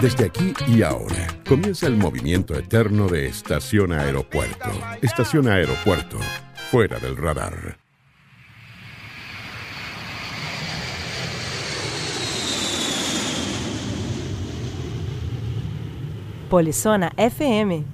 Desde aquí y ahora comienza el movimiento eterno de estación aeropuerto. Estación aeropuerto, fuera del radar. Polizona FM.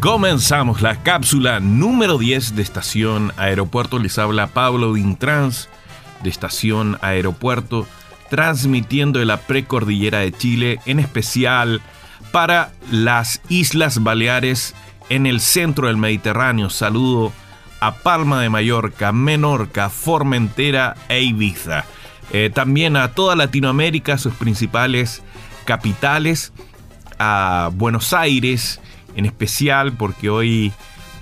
Comenzamos la cápsula número 10 de Estación Aeropuerto. Les habla Pablo Dintrans de Estación Aeropuerto, transmitiendo de la precordillera de Chile, en especial para las Islas Baleares en el centro del Mediterráneo. Saludo a Palma de Mallorca, Menorca, Formentera e Ibiza. Eh, también a toda Latinoamérica, sus principales capitales, a Buenos Aires en especial, porque hoy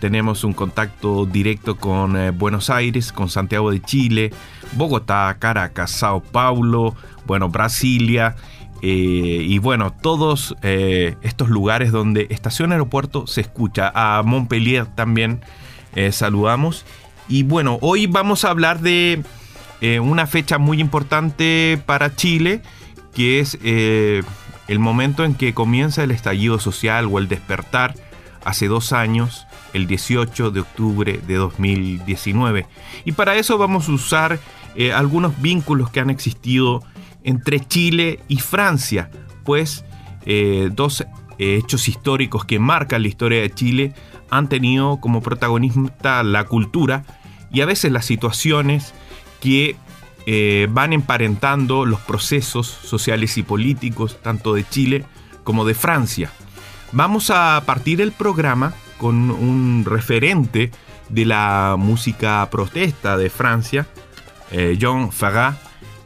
tenemos un contacto directo con eh, Buenos Aires, con Santiago de Chile, Bogotá, Caracas, Sao Paulo, bueno, Brasilia eh, y bueno, todos eh, estos lugares donde Estación Aeropuerto se escucha. A Montpellier también saludamos. Y bueno, hoy vamos a hablar de una fecha muy importante para Chile, que es el momento en que comienza el estallido social o el despertar hace dos años, el 18 de octubre de 2019. Y para eso vamos a usar algunos vínculos que han existido entre Chile y Francia, pues eh, dos eh, hechos históricos que marcan la historia de Chile han tenido como protagonista la cultura y a veces las situaciones que eh, van emparentando los procesos sociales y políticos tanto de Chile como de Francia. Vamos a partir el programa con un referente de la música protesta de Francia, Jean Ferrat,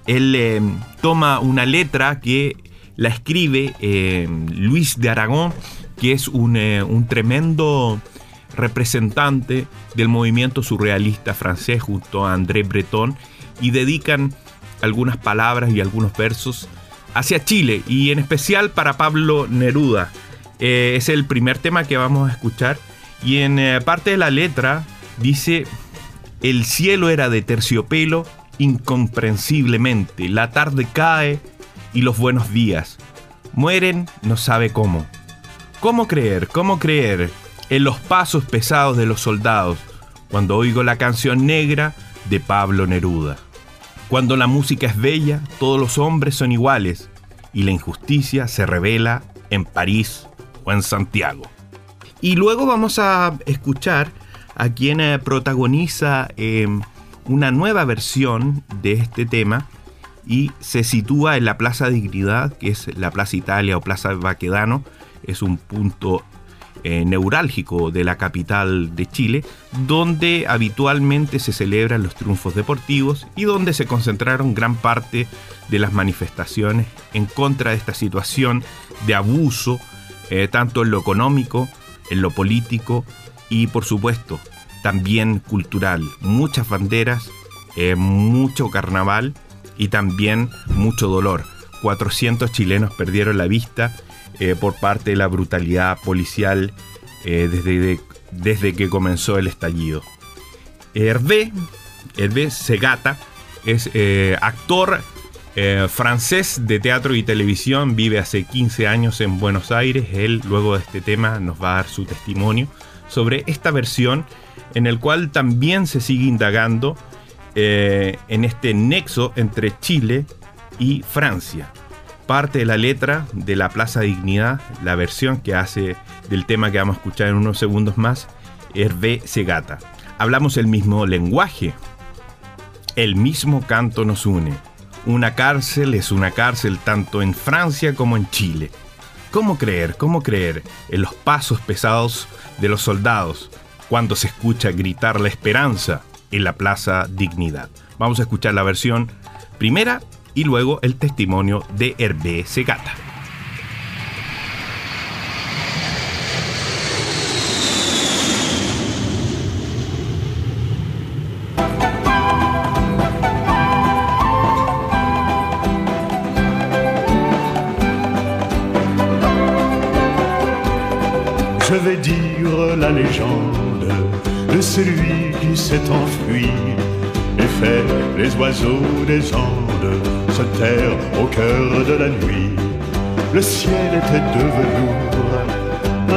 él eh, toma una letra que la escribe eh, Luis de Aragón, que es un, eh, un, tremendo representante del movimiento surrealista francés junto a André Breton y dedican algunas palabras y algunos versos hacia Chile y en especial para Pablo Neruda. es el primer tema que vamos a escuchar y en parte de la letra dice, el cielo era de terciopelo incomprensiblemente. La tarde cae y los buenos días. Mueren no sabe cómo. ¿Cómo creer? ¿Cómo creer en los pasos pesados de los soldados cuando oigo la canción negra de Pablo Neruda? Cuando la música es bella, todos los hombres son iguales y la injusticia se revela en París o en Santiago. Y luego vamos a escuchar a quien eh, protagoniza eh, una nueva versión de este tema y se sitúa en la Plaza Dignidad, que es la Plaza Italia o Plaza Baquedano, es un punto eh, neurálgico de la capital de Chile, donde habitualmente se celebran los triunfos deportivos y donde se concentraron gran parte de las manifestaciones en contra de esta situación de abuso, eh, tanto en lo económico, en lo político y por supuesto también cultural, muchas banderas, eh, mucho carnaval y también mucho dolor. 400 chilenos perdieron la vista eh, por parte de la brutalidad policial eh, desde, desde que comenzó el estallido. Hervé, Hervé Segata, es actor francés de teatro y televisión, vive hace 15 años en Buenos Aires. Él luego de este tema nos va a dar su testimonio sobre esta versión en el cual también se sigue indagando eh, en este nexo entre Chile y Francia. Parte de la letra de la Plaza Dignidad, la versión que hace del tema que vamos a escuchar en unos segundos más, Hervé Segata. Hablamos el mismo lenguaje, el mismo canto nos une. Una cárcel es una cárcel tanto en Francia como en Chile. ¿Cómo creer, cómo creer en los pasos pesados de los soldados, cuando se escucha gritar la esperanza en la Plaza Dignidad. Vamos a escuchar la versión primera y luego el testimonio de Hervé Segata. Je dire la légende de celui qui s'est enfui et fait les oiseaux des Andes se taire au cœur de la nuit. Le ciel était de velours,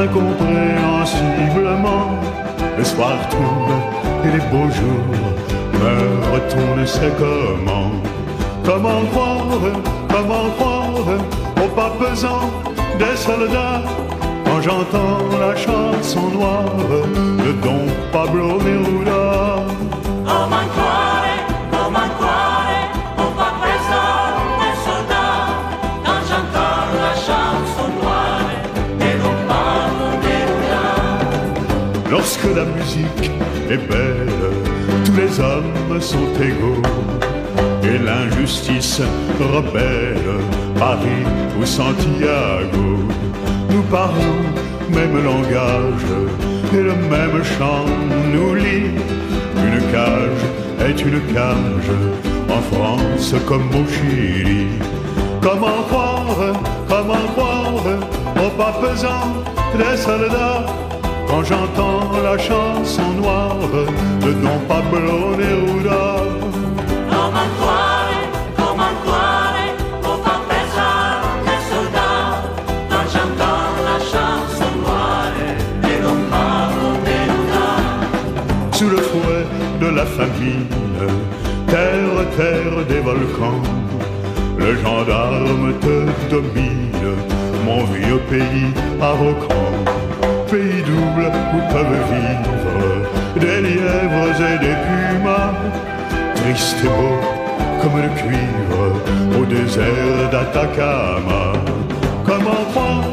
incompréhensiblement. Le soir tourne et les beaux jours meurent, on ne sait comment. Comment croire, comment croire au pas pesant des soldats quand j'entends la chanson noire de Don Pablo Neruda? Lorsque la musique est belle, tous les hommes sont égaux. Et l'injustice rebelle, Paris ou Santiago, nous parlons même langage. Et le même chant nous lie. Une cage est une cage, en France comme au Chili. Comment croire, comment croire au pas pesant des soldats quand j'entends la chanson noire de Don Pablo Neruda. Comment croire, comment croire au pas pesant des soldats quand j'entends la chanson noire de Don Pablo Neruda. Sous le fouet de la famine, terre, terre des volcans, le gendarme te domine, mon vieux pays arrogant, pays double où peuvent vivre des lièvres et des pumas, triste et beau comme le cuivre au désert d'Atacama. Comment croire,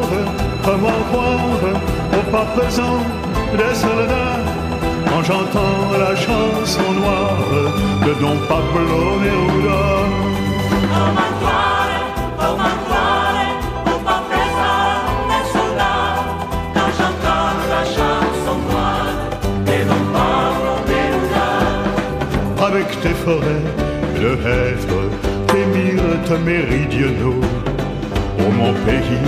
comment croire au pas pesant des soldats quand j'entends la chanson noire de Don Pablo Neruda. Tes forêts de hêtres, tes myrtes méridionaux. Ô mon pays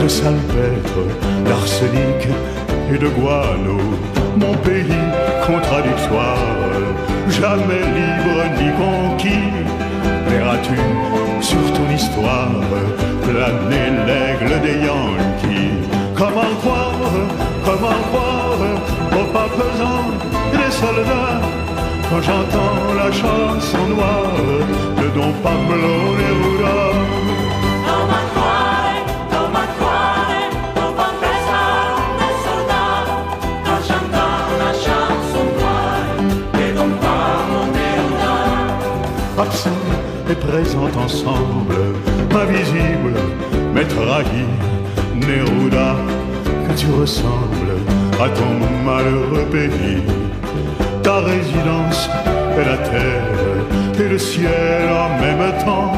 de salpêtre, d'arsenic et de guano, mon pays contradictoire, jamais libre ni conquis. Verras-tu sur ton histoire planer l'aigle des Yankees? Comment croire, comment croire au pas pesant des soldats? Quand j'entends la chanson noire de Don Pablo Neruda. Comment croire, comment croire au pas pesant des soldats quand j'entends la chanson noire de Don Pablo Neruda. Absent et présent ensemble, invisible mais trahi, Neruda, que tu ressembles à ton malheureux pays. Ta résidence est la terre et le ciel en même temps,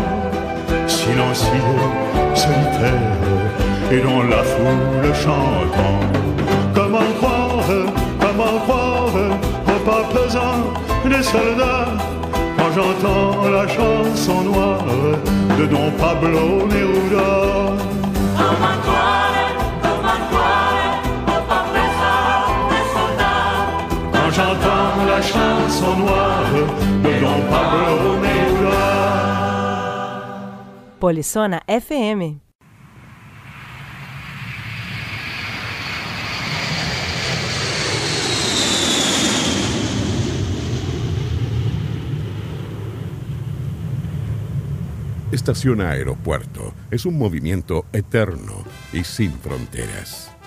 silencieux, solitaire, et dont la foule chantant. Comment croire, comment croire au pas pesant des soldats quand j'entends la chanson noire de Don Pablo Neruda? J'entends la chanson noire de Don Pablo Neruda. Polizona FM. Estación Aeropuerto es un movimiento eterno y sin fronteras.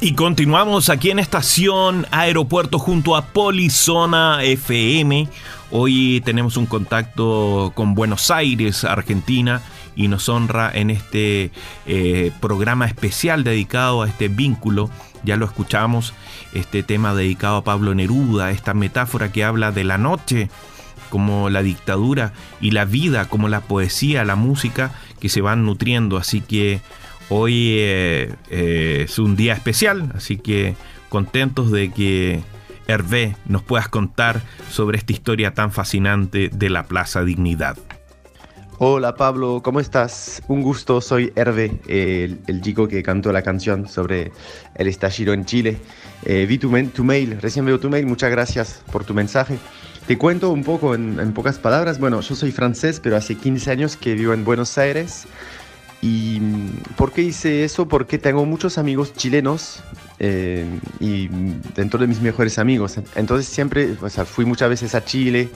Y continuamos aquí en Estación Aeropuerto junto a Polizona FM. Hoy tenemos un contacto con Buenos Aires, Argentina, y nos honra en este eh, programa especial dedicado a este vínculo. Ya lo escuchamos, este tema dedicado a Pablo Neruda, esta metáfora que habla de la noche como la dictadura y la vida como la poesía, la música que se van nutriendo. Así que hoy eh, eh, es un día especial, así que contentos de que Hervé nos puedas contar sobre esta historia tan fascinante de la Plaza Dignidad. Hola Pablo, ¿cómo estás? Un gusto, soy Hervé, el, el chico que cantó la canción sobre el estallido en Chile. Eh, vi tu, tu mail, recién veo tu mail, muchas gracias por tu mensaje. Te cuento un poco en, en pocas palabras. Bueno, yo soy francés, pero hace 15 años que vivo en Buenos Aires. ¿Y por qué hice eso? Porque tengo muchos amigos chilenos eh, y dentro de mis mejores amigos. Entonces siempre, o sea, fui muchas veces a Chile,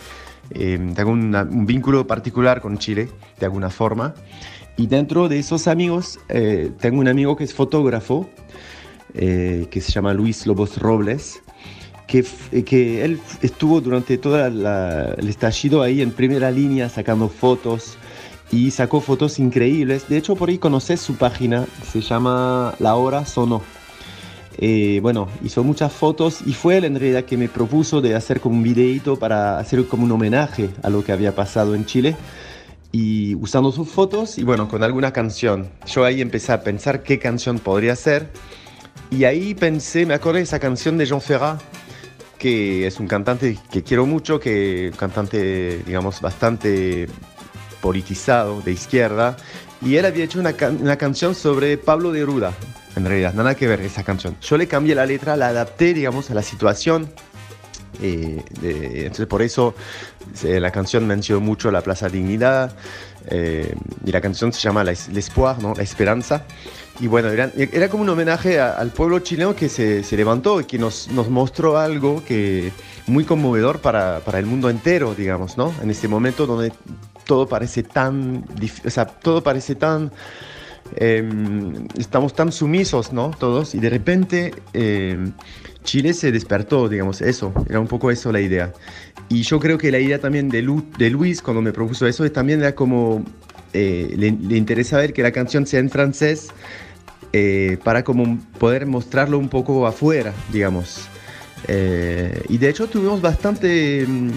eh, tengo una- un vínculo particular con Chile, de alguna forma. Y dentro de esos amigos, eh, tengo un amigo que es fotógrafo, eh, que se llama Luis Lobos Robles, que, f- que él estuvo durante todo el estallido ahí en primera línea sacando fotos y sacó fotos increíbles. De hecho, por ahí conoces su página, se llama La Hora Sonó. Eh, bueno, hizo muchas fotos y fue él en realidad que me propuso de hacer como un videíto para hacer como un homenaje a lo que había pasado en Chile y usando sus fotos y bueno, con alguna canción. Yo ahí empecé a pensar qué canción podría ser y ahí pensé, me acordé de esa canción de Jean Ferrat, que es un cantante que quiero mucho, que un cantante, digamos, bastante politizado, de izquierda, y él había hecho una, una canción sobre Pablo de Ruda, en realidad, nada que ver esa canción. Yo le cambié la letra, la adapté, digamos, a la situación. eh, entonces por eso eh, la canción mencionó mucho la Plaza Dignidad eh, y la canción se llama La Es- L'Espoir, ¿no? La Esperanza. Y bueno, era, era como un homenaje a- al pueblo chileno que se, se levantó y que nos, nos mostró algo que muy conmovedor para, para el mundo entero, digamos, ¿no? En este momento donde todo parece tan, o sea, todo parece tan, em, estamos tan sumisos, ¿no? Todos, y de repente em, Chile se despertó, digamos, eso, era un poco eso la idea. Y yo creo que la idea también de, Lu- de Luis, cuando me propuso eso, también era como, eh, le, le interesa ver que la canción sea en francés, eh, para como poder mostrarlo un poco afuera, digamos. Eh, y de hecho tuvimos bastante, mm,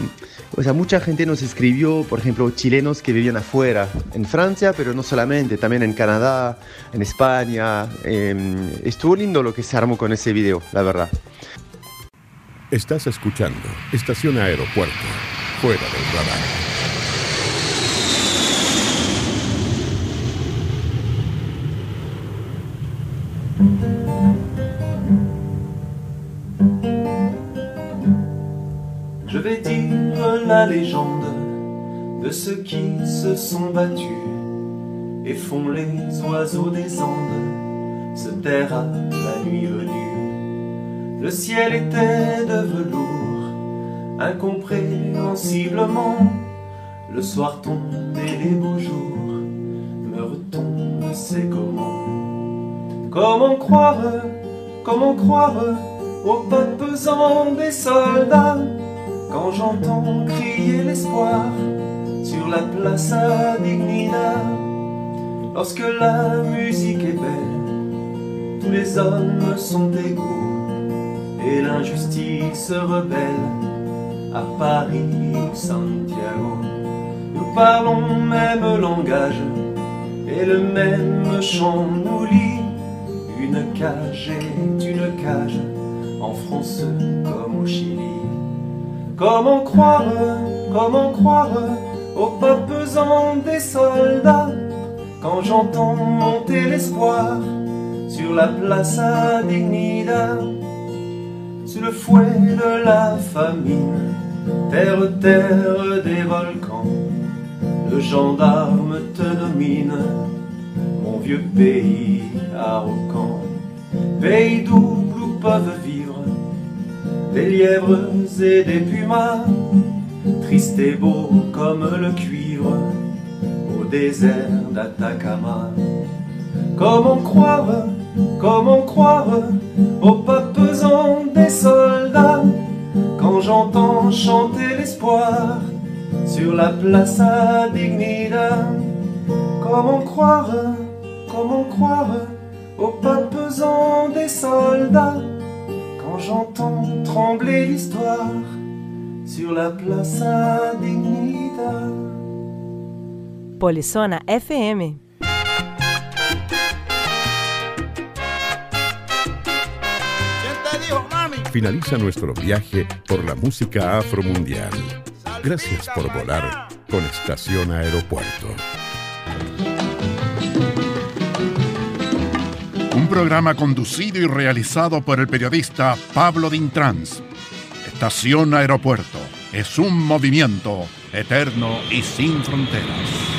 o sea, mucha gente nos escribió, por ejemplo, chilenos que vivían afuera, en Francia, pero no solamente, también en Canadá, en España. Eh, estuvo lindo lo que se armó con ese video, la verdad. Estás escuchando Estación Aeropuerto, fuera del radar. La légende de ceux qui se sont battus et font les oiseaux des Andes se taire à la nuit venue. Le ciel était de velours, incompréhensiblement. Le soir tombait les beaux jours, me retombe ne comment. Comment croire, comment croire aux pas pesants des soldats? Quand j'entends crier l'espoir sur la place Dignidad. Lorsque la musique est belle, tous les hommes sont égaux et l'injustice rebelle à Paris ou Santiago. Nous parlons même langage et le même chant nous lie. Une cage est une cage en France comme au Chili. Comment croire, comment croire aux pas pesants des soldats quand j'entends monter l'espoir sur la place Dignidad, sur le fouet de la famine, terre, terre des volcans, le gendarme te domine, mon vieux pays arrogant, pays d'où peuvent vivre des lièvres et des pumas, tristes et beaux comme le cuivre au désert d'Atacama. Comment croire, comment croire aux pas pesants des soldats quand j'entends chanter l'espoir sur la place Dignidad. Comment croire, comment croire aux pas pesants des soldats j'entends trembler l'histoire sur la place Dignidad. Polizona FM. Finaliza nuestro viaje por la música afromundial. Gracias por volar con Estación Aeropuerto. Programa conducido y realizado por el periodista Pablo Dintrans. Estación Aeropuerto es un movimiento eterno y sin fronteras.